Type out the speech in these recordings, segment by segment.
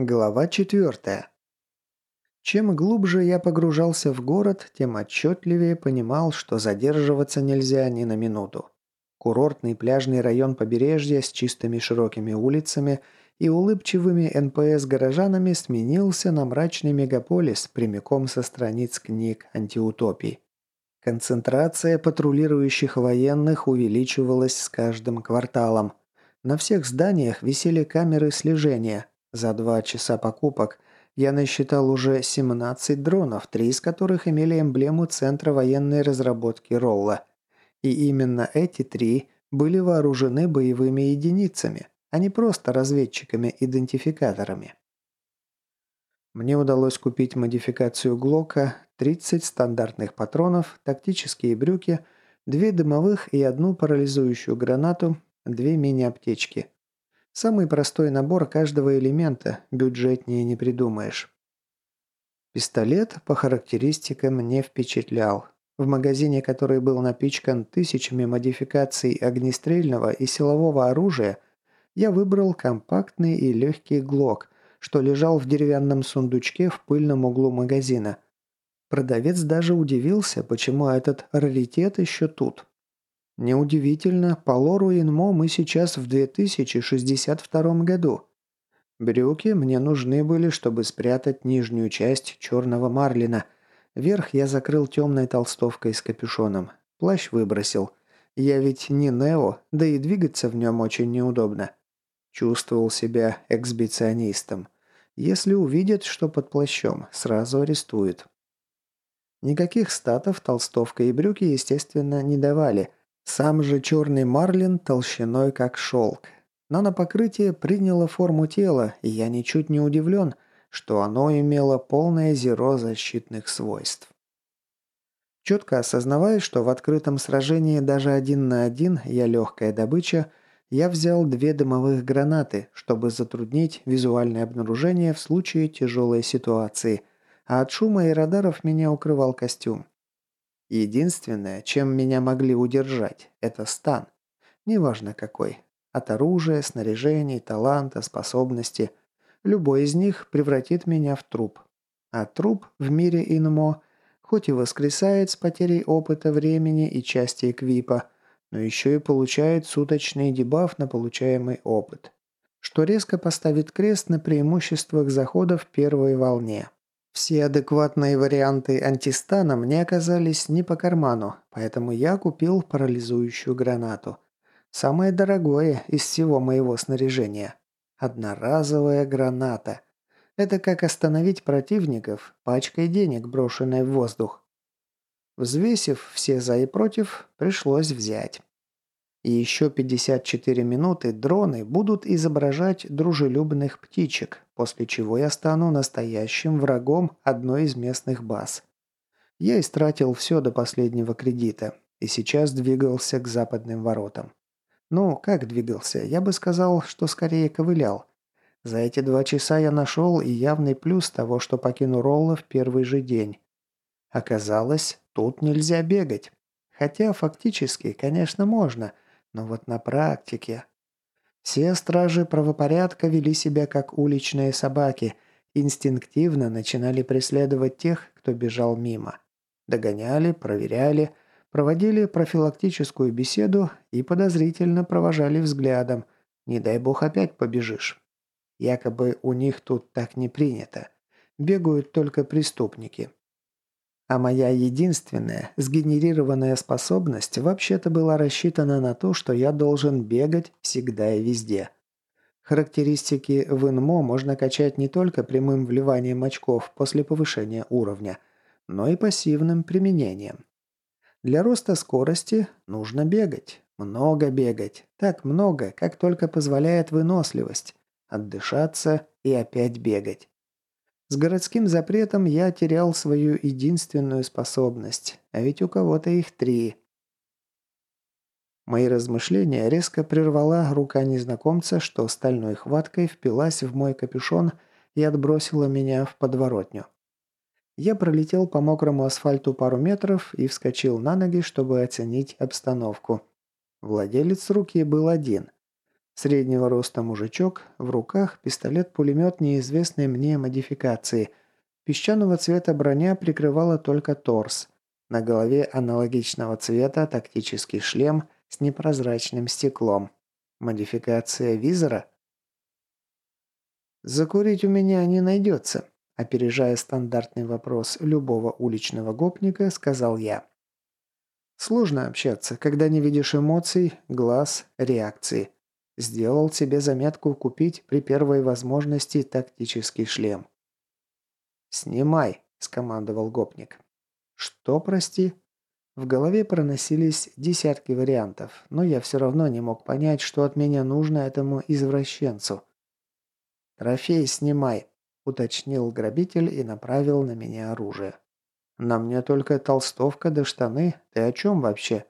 Глава 4. Чем глубже я погружался в город, тем отчетливее понимал, что задерживаться нельзя ни на минуту. Курортный пляжный район побережья с чистыми широкими улицами и улыбчивыми НПС-горожанами сменился на мрачный мегаполис прямиком со страниц книг антиутопий. Концентрация патрулирующих военных увеличивалась с каждым кварталом. На всех зданиях висели камеры слежения, за два часа покупок я насчитал уже 17 дронов, три из которых имели эмблему Центра военной разработки Ролла. И именно эти три были вооружены боевыми единицами, а не просто разведчиками-идентификаторами. Мне удалось купить модификацию Глока, 30 стандартных патронов, тактические брюки, две дымовых и одну парализующую гранату, две мини-аптечки – Самый простой набор каждого элемента, бюджетнее не придумаешь. Пистолет по характеристикам не впечатлял. В магазине, который был напичкан тысячами модификаций огнестрельного и силового оружия, я выбрал компактный и легкий ГЛОК, что лежал в деревянном сундучке в пыльном углу магазина. Продавец даже удивился, почему этот раритет еще тут. Неудивительно, по лору Инмо мы сейчас в 2062 году. Брюки мне нужны были, чтобы спрятать нижнюю часть черного марлина. Верх я закрыл темной толстовкой с капюшоном. Плащ выбросил. Я ведь не Нео, да и двигаться в нем очень неудобно. Чувствовал себя эксбиционистом. Если увидят, что под плащом, сразу арестуют. Никаких статов толстовка и брюки, естественно, не давали – сам же черный марлин толщиной как шелк. Но на покрытие приняло форму тела, и я ничуть не удивлен, что оно имело полное зеро защитных свойств. Четко осознавая, что в открытом сражении даже один на один я легкая добыча, я взял две дымовых гранаты, чтобы затруднить визуальное обнаружение в случае тяжелой ситуации, а от шума и радаров меня укрывал костюм. Единственное, чем меня могли удержать, это стан. Неважно какой. От оружия, снаряжений, таланта, способности. Любой из них превратит меня в труп. А труп в мире инмо хоть и воскресает с потерей опыта, времени и части эквипа, но еще и получает суточный дебаф на получаемый опыт, что резко поставит крест на преимуществах захода в первой волне. Все адекватные варианты антистана мне оказались не по карману, поэтому я купил парализующую гранату. Самое дорогое из всего моего снаряжения. Одноразовая граната. Это как остановить противников пачкой денег, брошенной в воздух. Взвесив все за и против, пришлось взять. И еще 54 минуты дроны будут изображать дружелюбных птичек, после чего я стану настоящим врагом одной из местных баз. Я истратил все до последнего кредита и сейчас двигался к западным воротам. Ну, как двигался? Я бы сказал, что скорее ковылял. За эти два часа я нашел и явный плюс того, что покину Ролла в первый же день. Оказалось, тут нельзя бегать. Хотя фактически, конечно, можно – но вот на практике... Все стражи правопорядка вели себя как уличные собаки, инстинктивно начинали преследовать тех, кто бежал мимо. Догоняли, проверяли, проводили профилактическую беседу и подозрительно провожали взглядом. Не дай бог опять побежишь. Якобы у них тут так не принято. Бегают только преступники. А моя единственная сгенерированная способность вообще-то была рассчитана на то, что я должен бегать всегда и везде. Характеристики в ИНМО можно качать не только прямым вливанием очков после повышения уровня, но и пассивным применением. Для роста скорости нужно бегать. Много бегать. Так много, как только позволяет выносливость. Отдышаться и опять бегать. С городским запретом я терял свою единственную способность, а ведь у кого-то их три. Мои размышления резко прервала рука незнакомца, что стальной хваткой впилась в мой капюшон и отбросила меня в подворотню. Я пролетел по мокрому асфальту пару метров и вскочил на ноги, чтобы оценить обстановку. Владелец руки был один. Среднего роста мужичок, в руках пистолет-пулемет неизвестной мне модификации. Песчаного цвета броня прикрывала только торс. На голове аналогичного цвета тактический шлем с непрозрачным стеклом. Модификация визора? «Закурить у меня не найдется», – опережая стандартный вопрос любого уличного гопника, сказал я. «Сложно общаться, когда не видишь эмоций, глаз, реакции». Сделал себе заметку купить при первой возможности тактический шлем. «Снимай», – скомандовал гопник. «Что, прости?» В голове проносились десятки вариантов, но я все равно не мог понять, что от меня нужно этому извращенцу. «Трофей снимай», – уточнил грабитель и направил на меня оружие. «На мне только толстовка да штаны. Ты о чем вообще?»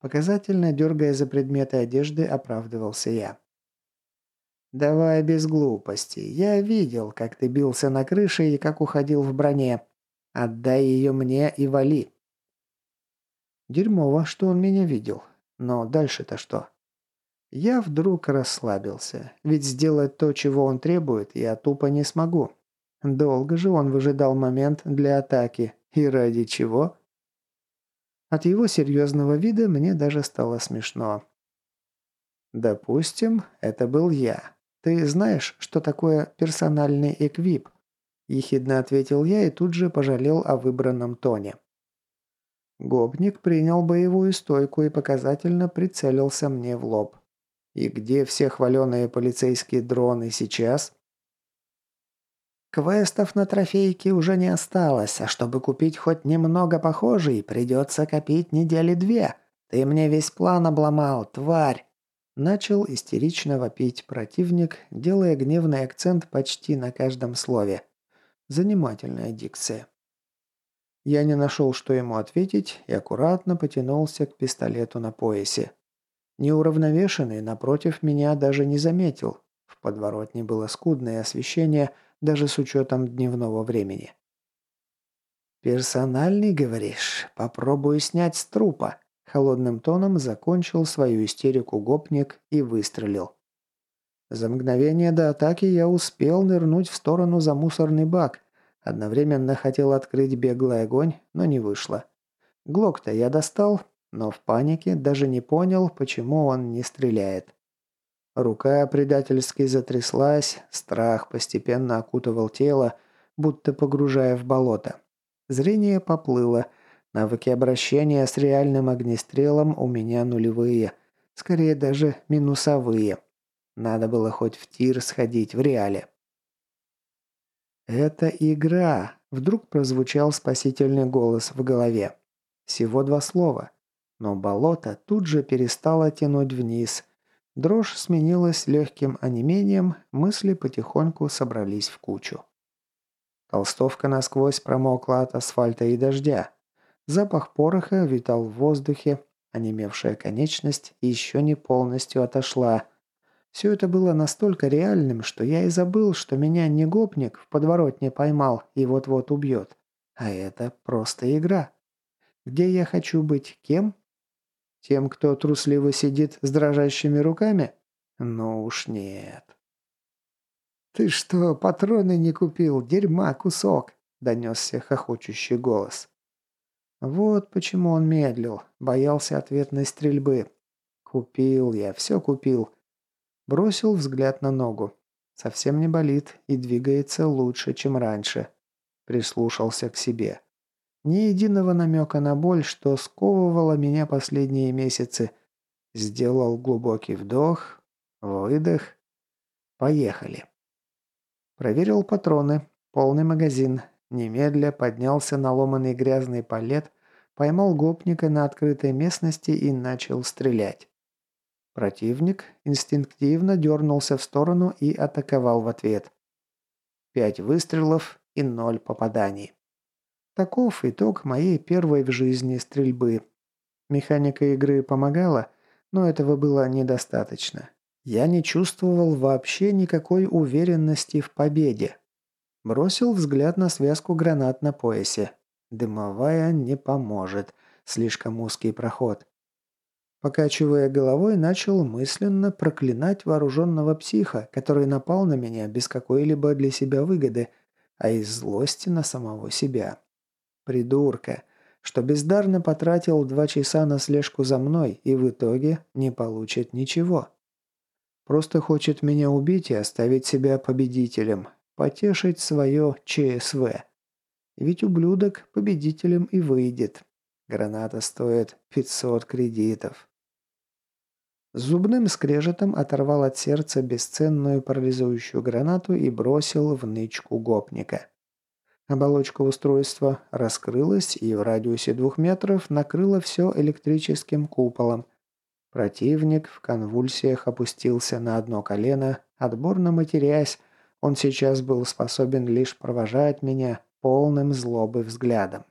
Показательно дергая за предметы одежды, оправдывался я. «Давай без глупостей. Я видел, как ты бился на крыше и как уходил в броне. Отдай ее мне и вали». Дерьмово, что он меня видел. Но дальше-то что? Я вдруг расслабился, ведь сделать то, чего он требует, я тупо не смогу. Долго же он выжидал момент для атаки. И ради чего? От его серьезного вида мне даже стало смешно. «Допустим, это был я. Ты знаешь, что такое персональный эквип?» Ехидно ответил я и тут же пожалел о выбранном тоне. Гопник принял боевую стойку и показательно прицелился мне в лоб. «И где все хваленые полицейские дроны сейчас?» Квестов на трофейке уже не осталось, а чтобы купить хоть немного похожий, придется копить недели две. Ты мне весь план обломал, тварь!» Начал истерично вопить противник, делая гневный акцент почти на каждом слове. Занимательная дикция. Я не нашел, что ему ответить, и аккуратно потянулся к пистолету на поясе. Неуравновешенный, напротив меня, даже не заметил. В подворотне было скудное освещение – даже с учетом дневного времени. «Персональный, говоришь? Попробую снять с трупа». Холодным тоном закончил свою истерику гопник и выстрелил. За мгновение до атаки я успел нырнуть в сторону за мусорный бак. Одновременно хотел открыть беглый огонь, но не вышло. Глок-то я достал, но в панике даже не понял, почему он не стреляет. Рука предательски затряслась, страх постепенно окутывал тело, будто погружая в болото. Зрение поплыло. Навыки обращения с реальным огнестрелом у меня нулевые. Скорее даже минусовые. Надо было хоть в тир сходить в реале. «Это игра!» – вдруг прозвучал спасительный голос в голове. Всего два слова. Но болото тут же перестало тянуть вниз – Дрожь сменилась легким онемением, мысли потихоньку собрались в кучу. Толстовка насквозь промокла от асфальта и дождя. Запах пороха витал в воздухе, онемевшая конечность еще не полностью отошла. Все это было настолько реальным, что я и забыл, что меня не гопник в подворотне поймал и вот-вот убьет. А это просто игра. Где я хочу быть кем, тем, кто трусливо сидит с дрожащими руками? Ну уж нет. «Ты что, патроны не купил? Дерьма кусок!» – донесся хохочущий голос. Вот почему он медлил, боялся ответной стрельбы. Купил я, все купил. Бросил взгляд на ногу. Совсем не болит и двигается лучше, чем раньше. Прислушался к себе. Ни единого намека на боль, что сковывало меня последние месяцы. Сделал глубокий вдох, выдох. Поехали. Проверил патроны. Полный магазин. Немедля поднялся на ломаный грязный палет, поймал гопника на открытой местности и начал стрелять. Противник инстинктивно дернулся в сторону и атаковал в ответ. Пять выстрелов и ноль попаданий. Таков итог моей первой в жизни стрельбы. Механика игры помогала, но этого было недостаточно. Я не чувствовал вообще никакой уверенности в победе. Бросил взгляд на связку гранат на поясе. Дымовая не поможет. Слишком узкий проход. Покачивая головой, начал мысленно проклинать вооруженного психа, который напал на меня без какой-либо для себя выгоды, а из злости на самого себя. Придурка, что бездарно потратил два часа на слежку за мной и в итоге не получит ничего. Просто хочет меня убить и оставить себя победителем, потешить свое ЧСВ. Ведь ублюдок победителем и выйдет. Граната стоит 500 кредитов. Зубным скрежетом оторвал от сердца бесценную парализующую гранату и бросил в нычку гопника. Оболочка устройства раскрылась и в радиусе двух метров накрыла все электрическим куполом. Противник в конвульсиях опустился на одно колено, отборно матерясь, он сейчас был способен лишь провожать меня полным злобы взглядом.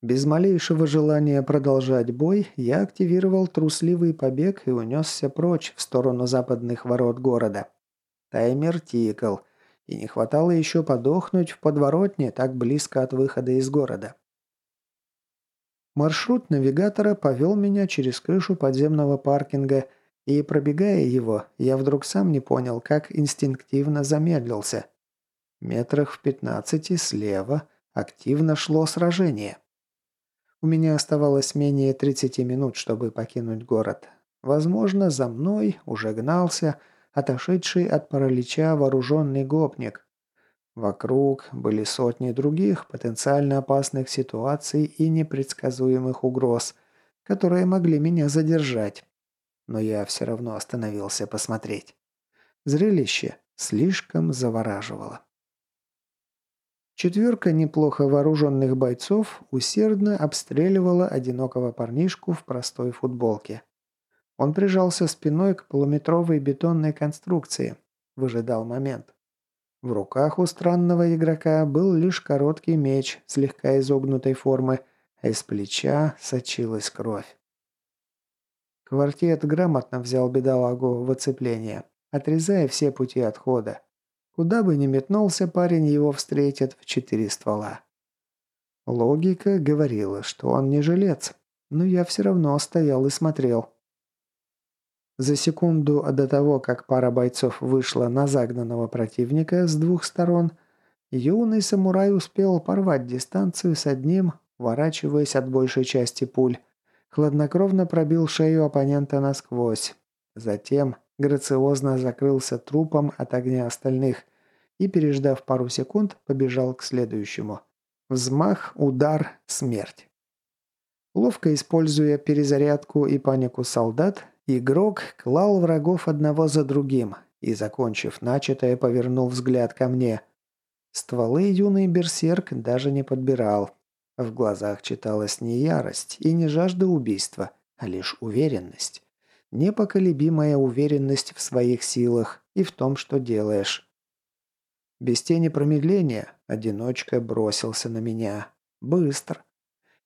Без малейшего желания продолжать бой, я активировал трусливый побег и унесся прочь в сторону западных ворот города. Таймер тикал, и не хватало еще подохнуть в подворотне так близко от выхода из города. Маршрут навигатора повел меня через крышу подземного паркинга, и, пробегая его, я вдруг сам не понял, как инстинктивно замедлился. Метрах в пятнадцати слева активно шло сражение. У меня оставалось менее 30 минут, чтобы покинуть город. Возможно, за мной уже гнался отошедший от паралича вооруженный гопник. Вокруг были сотни других потенциально опасных ситуаций и непредсказуемых угроз, которые могли меня задержать. Но я все равно остановился посмотреть. Зрелище слишком завораживало. Четверка неплохо вооруженных бойцов усердно обстреливала одинокого парнишку в простой футболке. Он прижался спиной к полуметровой бетонной конструкции. Выжидал момент. В руках у странного игрока был лишь короткий меч слегка изогнутой формы, а из плеча сочилась кровь. Квартет грамотно взял бедолагу в оцепление, отрезая все пути отхода. Куда бы ни метнулся парень, его встретят в четыре ствола. Логика говорила, что он не жилец, но я все равно стоял и смотрел. За секунду до того, как пара бойцов вышла на загнанного противника с двух сторон, юный самурай успел порвать дистанцию с одним, ворачиваясь от большей части пуль, хладнокровно пробил шею оппонента насквозь. Затем грациозно закрылся трупом от огня остальных, и, переждав пару секунд, побежал к следующему. Взмах, удар, смерть. Ловко используя перезарядку и панику солдат, игрок клал врагов одного за другим и, закончив начатое, повернул взгляд ко мне. Стволы юный берсерк даже не подбирал. В глазах читалась не ярость и не жажда убийства, а лишь уверенность. Непоколебимая уверенность в своих силах и в том, что делаешь. Без тени промедления одиночка бросился на меня. Быстро.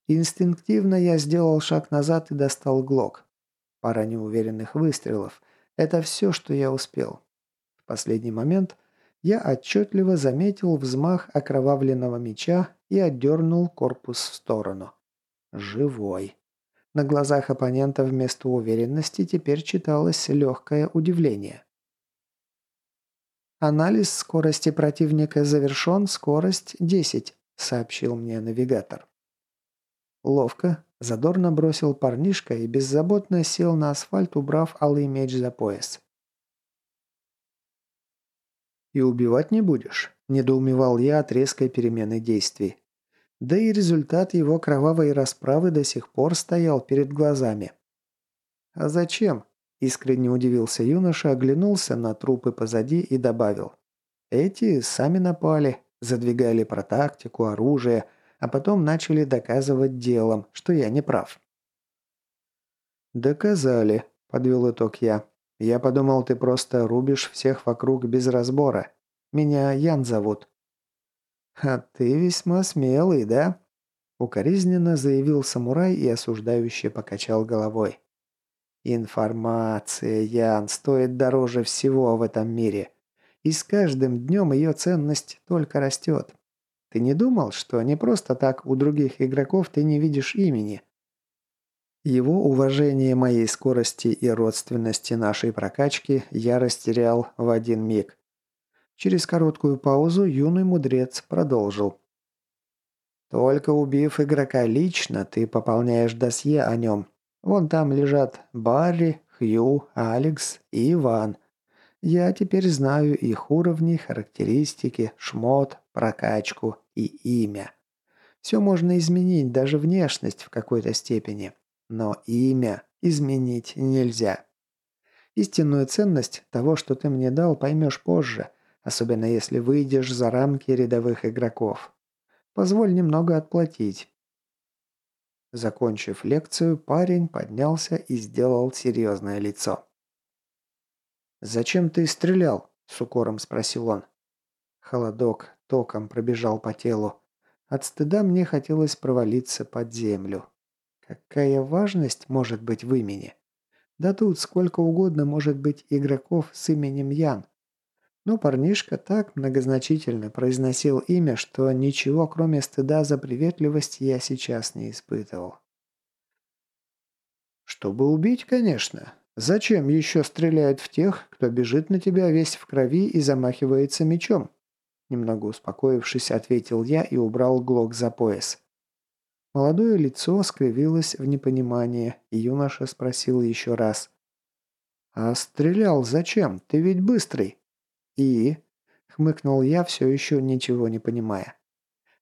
Инстинктивно я сделал шаг назад и достал глок. Пара неуверенных выстрелов. Это все, что я успел. В последний момент я отчетливо заметил взмах окровавленного меча и отдернул корпус в сторону. Живой. На глазах оппонента вместо уверенности теперь читалось легкое удивление. «Анализ скорости противника завершен, скорость 10», — сообщил мне навигатор. Ловко, задорно бросил парнишка и беззаботно сел на асфальт, убрав алый меч за пояс. «И убивать не будешь?» – недоумевал я от резкой перемены действий. Да и результат его кровавой расправы до сих пор стоял перед глазами. «А зачем?» Искренне удивился юноша, оглянулся на трупы позади и добавил. Эти сами напали, задвигали про тактику, оружие, а потом начали доказывать делом, что я не прав. «Доказали», – подвел итог я. «Я подумал, ты просто рубишь всех вокруг без разбора. Меня Ян зовут». «А ты весьма смелый, да?» Укоризненно заявил самурай и осуждающе покачал головой. Информация, Ян, стоит дороже всего в этом мире. И с каждым днем ее ценность только растет. Ты не думал, что не просто так у других игроков ты не видишь имени? Его уважение моей скорости и родственности нашей прокачки я растерял в один миг. Через короткую паузу юный мудрец продолжил. «Только убив игрока лично, ты пополняешь досье о нем. Вон там лежат Барри, Хью, Алекс и Иван. Я теперь знаю их уровни, характеристики, шмот, прокачку и имя. Все можно изменить, даже внешность в какой-то степени. Но имя изменить нельзя. Истинную ценность того, что ты мне дал, поймешь позже, особенно если выйдешь за рамки рядовых игроков. Позволь немного отплатить. Закончив лекцию, парень поднялся и сделал серьезное лицо. «Зачем ты стрелял?» – с укором спросил он. Холодок током пробежал по телу. От стыда мне хотелось провалиться под землю. Какая важность может быть в имени? Да тут сколько угодно может быть игроков с именем Ян. Но парнишка так многозначительно произносил имя, что ничего кроме стыда за приветливость я сейчас не испытывал. «Чтобы убить, конечно. Зачем еще стреляют в тех, кто бежит на тебя весь в крови и замахивается мечом?» Немного успокоившись, ответил я и убрал глок за пояс. Молодое лицо скривилось в непонимании, и юноша спросил еще раз. «А стрелял зачем? Ты ведь быстрый!» «И?» — хмыкнул я, все еще ничего не понимая.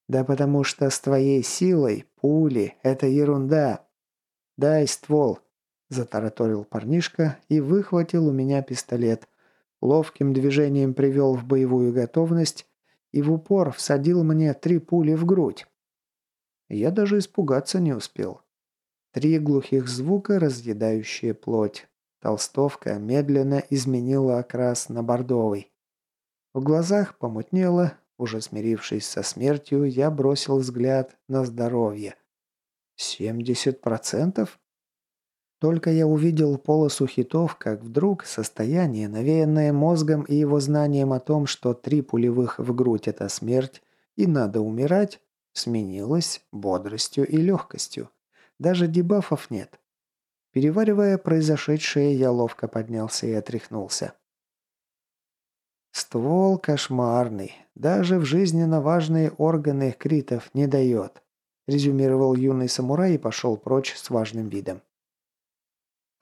«Да потому что с твоей силой пули — это ерунда!» «Дай ствол!» – затараторил парнишка и выхватил у меня пистолет. Ловким движением привел в боевую готовность и в упор всадил мне три пули в грудь. Я даже испугаться не успел. Три глухих звука, разъедающие плоть. Толстовка медленно изменила окрас на бордовый. В глазах помутнело, уже смирившись со смертью, я бросил взгляд на здоровье. «Семьдесят процентов?» Только я увидел полосу хитов, как вдруг состояние, навеянное мозгом и его знанием о том, что три пулевых в грудь – это смерть, и надо умирать, сменилось бодростью и легкостью. Даже дебафов нет. Переваривая произошедшее, я ловко поднялся и отряхнулся. Ствол кошмарный. Даже в жизненно важные органы критов не дает резюмировал юный самурай и пошел прочь с важным видом.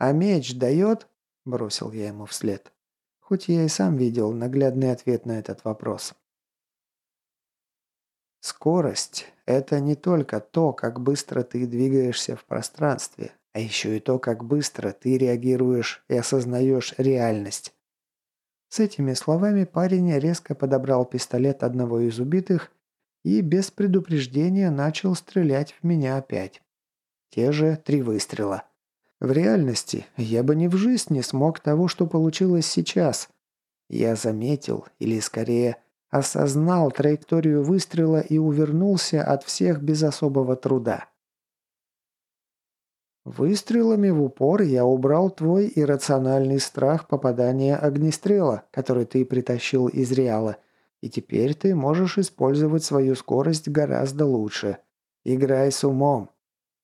«А меч дает?» – бросил я ему вслед. Хоть я и сам видел наглядный ответ на этот вопрос. Скорость – это не только то, как быстро ты двигаешься в пространстве, а еще и то, как быстро ты реагируешь и осознаешь реальность. С этими словами парень резко подобрал пистолет одного из убитых и без предупреждения начал стрелять в меня опять. Те же три выстрела. В реальности я бы ни в жизнь не смог того, что получилось сейчас. Я заметил, или скорее осознал траекторию выстрела и увернулся от всех без особого труда. Выстрелами в упор я убрал твой иррациональный страх попадания огнестрела, который ты притащил из Реала – и теперь ты можешь использовать свою скорость гораздо лучше. Играй с умом».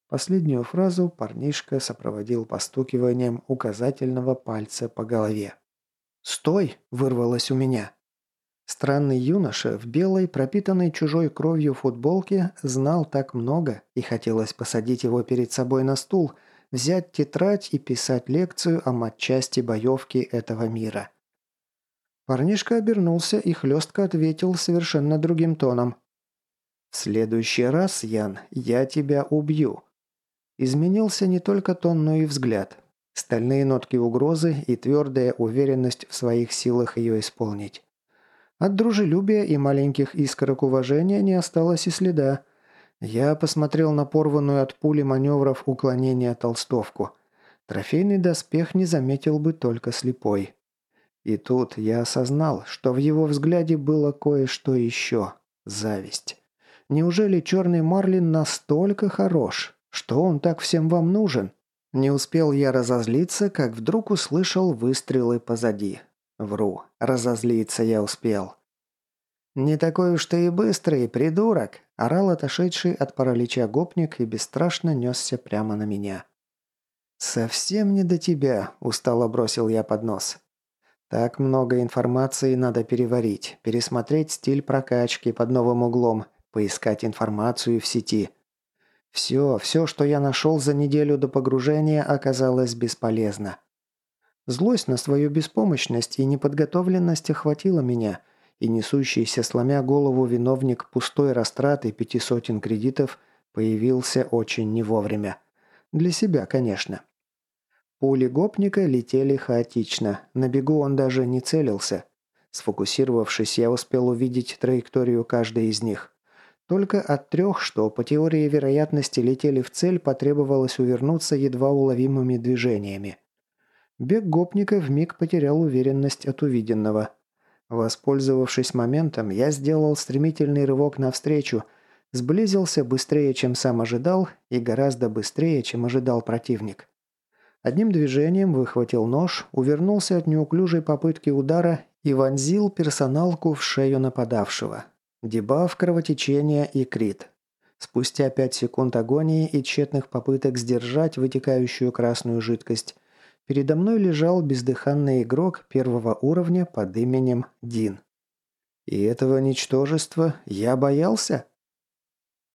Последнюю фразу парнишка сопроводил постукиванием указательного пальца по голове. «Стой!» – вырвалось у меня. Странный юноша в белой, пропитанной чужой кровью футболке знал так много, и хотелось посадить его перед собой на стул, взять тетрадь и писать лекцию о матчасти боевки этого мира – Парнишка обернулся и хлестко ответил совершенно другим тоном. «В следующий раз, Ян, я тебя убью». Изменился не только тон, но и взгляд. Стальные нотки угрозы и твердая уверенность в своих силах ее исполнить. От дружелюбия и маленьких искорок уважения не осталось и следа. Я посмотрел на порванную от пули маневров уклонения толстовку. Трофейный доспех не заметил бы только слепой. И тут я осознал, что в его взгляде было кое-что еще – зависть. Неужели черный Марлин настолько хорош? Что он так всем вам нужен? Не успел я разозлиться, как вдруг услышал выстрелы позади. Вру, разозлиться я успел. «Не такой уж ты и быстрый, придурок!» – орал отошедший от паралича гопник и бесстрашно несся прямо на меня. «Совсем не до тебя», – устало бросил я под нос. «Так много информации надо переварить, пересмотреть стиль прокачки под новым углом, поискать информацию в сети. Все, все, что я нашел за неделю до погружения, оказалось бесполезно. Злость на свою беспомощность и неподготовленность охватила меня, и несущийся, сломя голову, виновник пустой растраты пяти сотен кредитов появился очень не вовремя. Для себя, конечно. Пули гопника летели хаотично, на бегу он даже не целился. Сфокусировавшись, я успел увидеть траекторию каждой из них. Только от трех, что по теории вероятности летели в цель, потребовалось увернуться едва уловимыми движениями. Бег гопника вмиг потерял уверенность от увиденного. Воспользовавшись моментом, я сделал стремительный рывок навстречу, сблизился быстрее, чем сам ожидал, и гораздо быстрее, чем ожидал противник. Одним движением выхватил нож, увернулся от неуклюжей попытки удара и вонзил персоналку в шею нападавшего. Дебаф, кровотечение и крит. Спустя пять секунд агонии и тщетных попыток сдержать вытекающую красную жидкость, передо мной лежал бездыханный игрок первого уровня под именем Дин. И этого ничтожества я боялся?